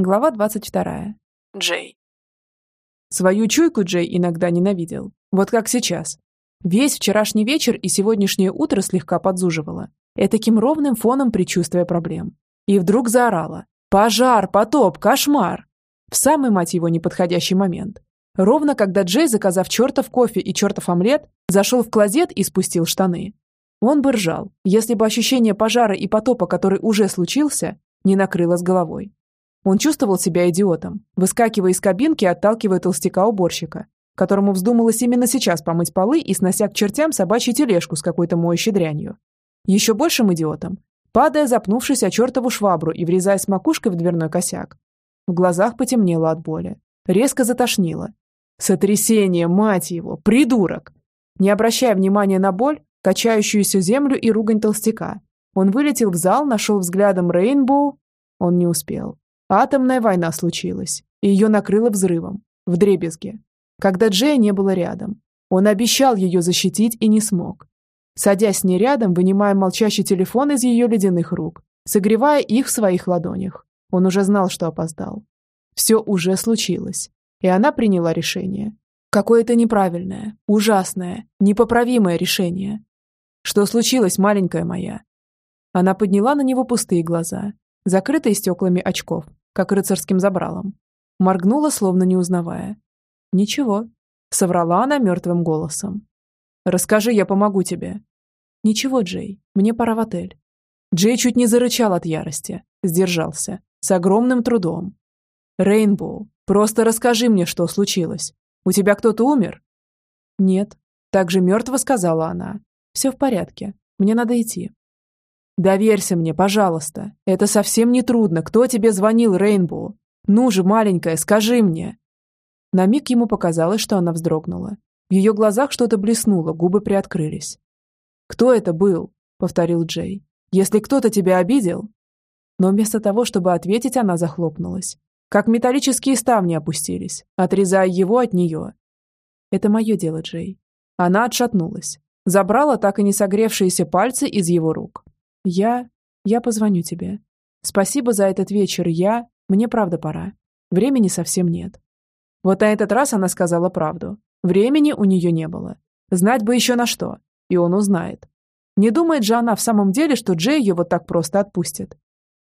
Глава 22. Джей. Свою чуйку Джей иногда ненавидел. Вот как сейчас. Весь вчерашний вечер и сегодняшнее утро слегка подзуживало. Этаким ровным фоном предчувствия проблем. И вдруг заорала. «Пожар! Потоп! Кошмар!» В самый, мать его, неподходящий момент. Ровно когда Джей, заказав чертов кофе и чертов омлет, зашел в клозет и спустил штаны. Он бы ржал, если бы ощущение пожара и потопа, который уже случился, не накрыло с головой. Он чувствовал себя идиотом, выскакивая из кабинки отталкивая толстяка-уборщика, которому вздумалось именно сейчас помыть полы и снося к чертям собачью тележку с какой-то моющей дрянью. Еще большим идиотом, падая, запнувшись о чертову швабру и врезаясь макушкой в дверной косяк. В глазах потемнело от боли. Резко затошнило. Сотрясение, мать его, придурок! Не обращая внимания на боль, качающуюся землю и ругань толстяка, он вылетел в зал, нашел взглядом Рейнбоу. Он не успел. Атомная война случилась, и ее накрыло взрывом, в дребезге, когда Джея не было рядом. Он обещал ее защитить и не смог. Садясь с ней рядом, вынимая молчащий телефон из ее ледяных рук, согревая их в своих ладонях, он уже знал, что опоздал. Все уже случилось, и она приняла решение. Какое-то неправильное, ужасное, непоправимое решение. Что случилось, маленькая моя? Она подняла на него пустые глаза, закрытые стеклами очков, как рыцарским забралом. Моргнула, словно не узнавая. «Ничего», — соврала она мертвым голосом. «Расскажи, я помогу тебе». «Ничего, Джей, мне пора в отель». Джей чуть не зарычал от ярости, сдержался, с огромным трудом. «Рейнбоу, просто расскажи мне, что случилось. У тебя кто-то умер?» «Нет», — также мертво сказала она. «Все в порядке, мне надо идти». «Доверься мне, пожалуйста. Это совсем не трудно. Кто тебе звонил, Рейнбоу? Ну же, маленькая, скажи мне!» На миг ему показалось, что она вздрогнула. В ее глазах что-то блеснуло, губы приоткрылись. «Кто это был?» — повторил Джей. «Если кто-то тебя обидел?» Но вместо того, чтобы ответить, она захлопнулась. Как металлические ставни опустились, отрезая его от нее. «Это мое дело, Джей». Она отшатнулась. Забрала так и не согревшиеся пальцы из его рук. Я... я позвоню тебе. Спасибо за этот вечер, я... Мне правда пора. Времени совсем нет. Вот на этот раз она сказала правду. Времени у нее не было. Знать бы еще на что. И он узнает. Не думает же она в самом деле, что Джей ее вот так просто отпустит.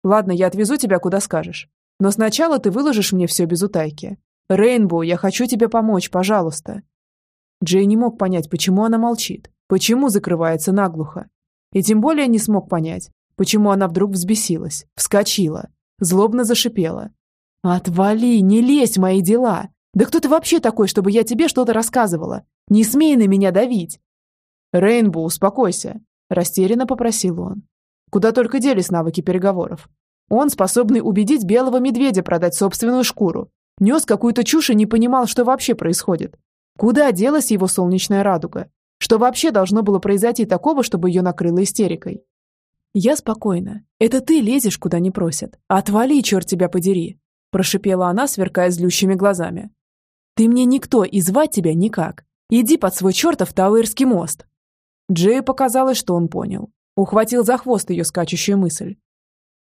Ладно, я отвезу тебя куда скажешь. Но сначала ты выложишь мне все без утайки. Рейнбоу, я хочу тебе помочь, пожалуйста. Джей не мог понять, почему она молчит, почему закрывается наглухо. И тем более не смог понять, почему она вдруг взбесилась, вскочила, злобно зашипела. «Отвали, не лезь в мои дела! Да кто ты вообще такой, чтобы я тебе что-то рассказывала? Не смей на меня давить!» «Рейнбоу, успокойся!» – растерянно попросил он. Куда только делись навыки переговоров. Он, способный убедить белого медведя продать собственную шкуру, нес какую-то чушь и не понимал, что вообще происходит. Куда делась его солнечная радуга? Что вообще должно было произойти такого, чтобы ее накрыло истерикой? «Я спокойна. Это ты лезешь, куда не просят. Отвали, черт тебя подери!» Прошипела она, сверкая злющими глазами. «Ты мне никто, и звать тебя никак. Иди под свой чертов Тауэрский мост!» Джею показалось, что он понял. Ухватил за хвост ее скачущую мысль.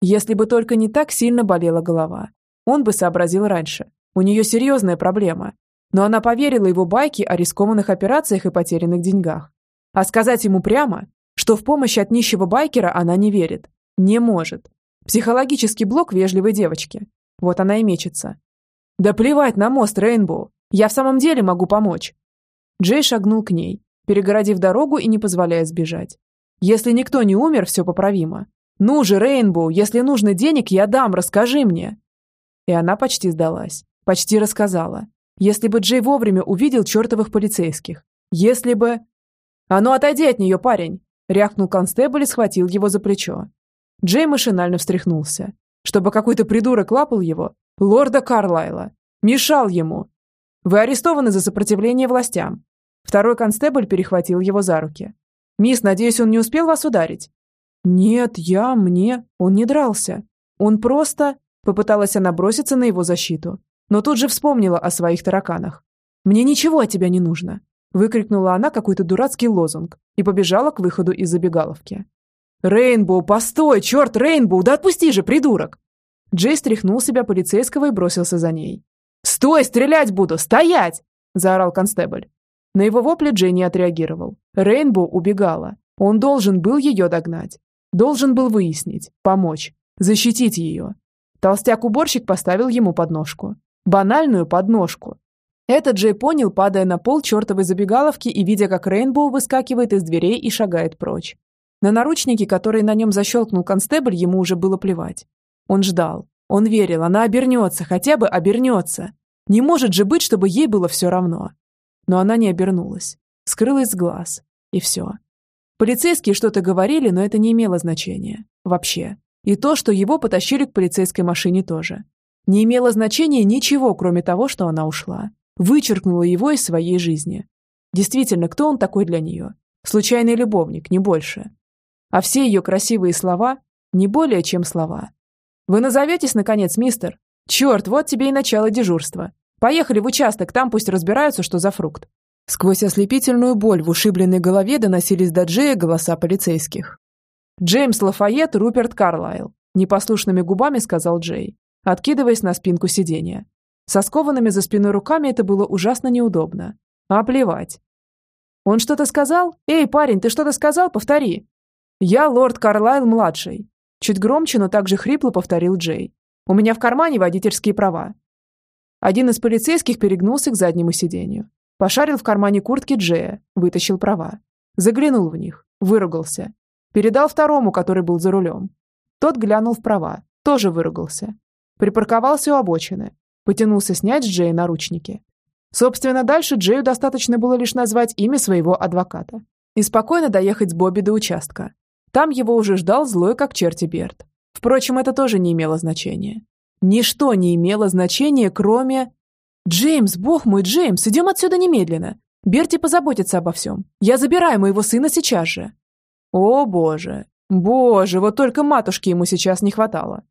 Если бы только не так сильно болела голова. Он бы сообразил раньше. У нее серьезная проблема, но она поверила его байке о рискованных операциях и потерянных деньгах. А сказать ему прямо, что в помощь от нищего байкера она не верит, не может. Психологический блок вежливой девочки. Вот она и мечется. «Да плевать на мост, Рейнбоу! Я в самом деле могу помочь!» Джей шагнул к ней, перегородив дорогу и не позволяя сбежать. «Если никто не умер, все поправимо. Ну же, Рейнбоу, если нужно денег, я дам, расскажи мне!» И она почти сдалась, почти рассказала. Если бы Джей вовремя увидел чертовых полицейских. Если бы... «А ну отойди от нее, парень!» Рявкнул констебль и схватил его за плечо. Джей машинально встряхнулся. Чтобы какой-то придурок лапал его, лорда Карлайла. Мешал ему. Вы арестованы за сопротивление властям. Второй констебль перехватил его за руки. «Мисс, надеюсь, он не успел вас ударить?» «Нет, я, мне. Он не дрался. Он просто...» Попыталась она броситься на его защиту, но тут же вспомнила о своих тараканах. «Мне ничего от тебя не нужно!» выкрикнула она какой-то дурацкий лозунг и побежала к выходу из забегаловки. «Рейнбоу, постой! Черт, Рейнбоу, да отпусти же, придурок!» Джей стряхнул себя полицейского и бросился за ней. «Стой, стрелять буду! Стоять!» – заорал констебль. На его вопли Джей не отреагировал. Рейнбоу убегала. Он должен был ее догнать. Должен был выяснить, помочь, защитить ее. Толстяк-уборщик поставил ему подножку. Банальную подножку. Это Джей понял, падая на пол чертовой забегаловки и видя, как Рейнбоу выскакивает из дверей и шагает прочь. На наручники, которые на нем защелкнул констебль, ему уже было плевать. Он ждал. Он верил, она обернется, хотя бы обернется. Не может же быть, чтобы ей было все равно. Но она не обернулась. Скрылась с глаз. И все. Полицейские что-то говорили, но это не имело значения. Вообще. И то, что его потащили к полицейской машине тоже. Не имело значения ничего, кроме того, что она ушла. Вычеркнула его из своей жизни. Действительно, кто он такой для нее? Случайный любовник, не больше. А все ее красивые слова не более чем слова. «Вы назоветесь, наконец, мистер? Черт, вот тебе и начало дежурства. Поехали в участок, там пусть разбираются, что за фрукт». Сквозь ослепительную боль в ушибленной голове доносились до Джея голоса полицейских. «Джеймс Лафайет, Руперт Карлайл», – непослушными губами сказал Джей, откидываясь на спинку сиденья. Со скованными за спиной руками это было ужасно неудобно. А плевать. «Он что-то сказал? Эй, парень, ты что-то сказал? Повтори!» «Я лорд Карлайл-младший», – чуть громче, но также хрипло повторил Джей. «У меня в кармане водительские права». Один из полицейских перегнулся к заднему сиденью. Пошарил в кармане куртки Джея, вытащил права. Заглянул в них, выругался. Передал второму, который был за рулем. Тот глянул в права, тоже выругался. Припарковался у обочины. Потянулся снять с Джея наручники. Собственно, дальше Джею достаточно было лишь назвать имя своего адвоката. И спокойно доехать с Бобби до участка. Там его уже ждал злой, как черти Берт. Впрочем, это тоже не имело значения. Ничто не имело значения, кроме... «Джеймс, бог мой, Джеймс, идем отсюда немедленно. Берти позаботится обо всем. Я забираю моего сына сейчас же». О, боже. Боже, вот только матушки ему сейчас не хватало.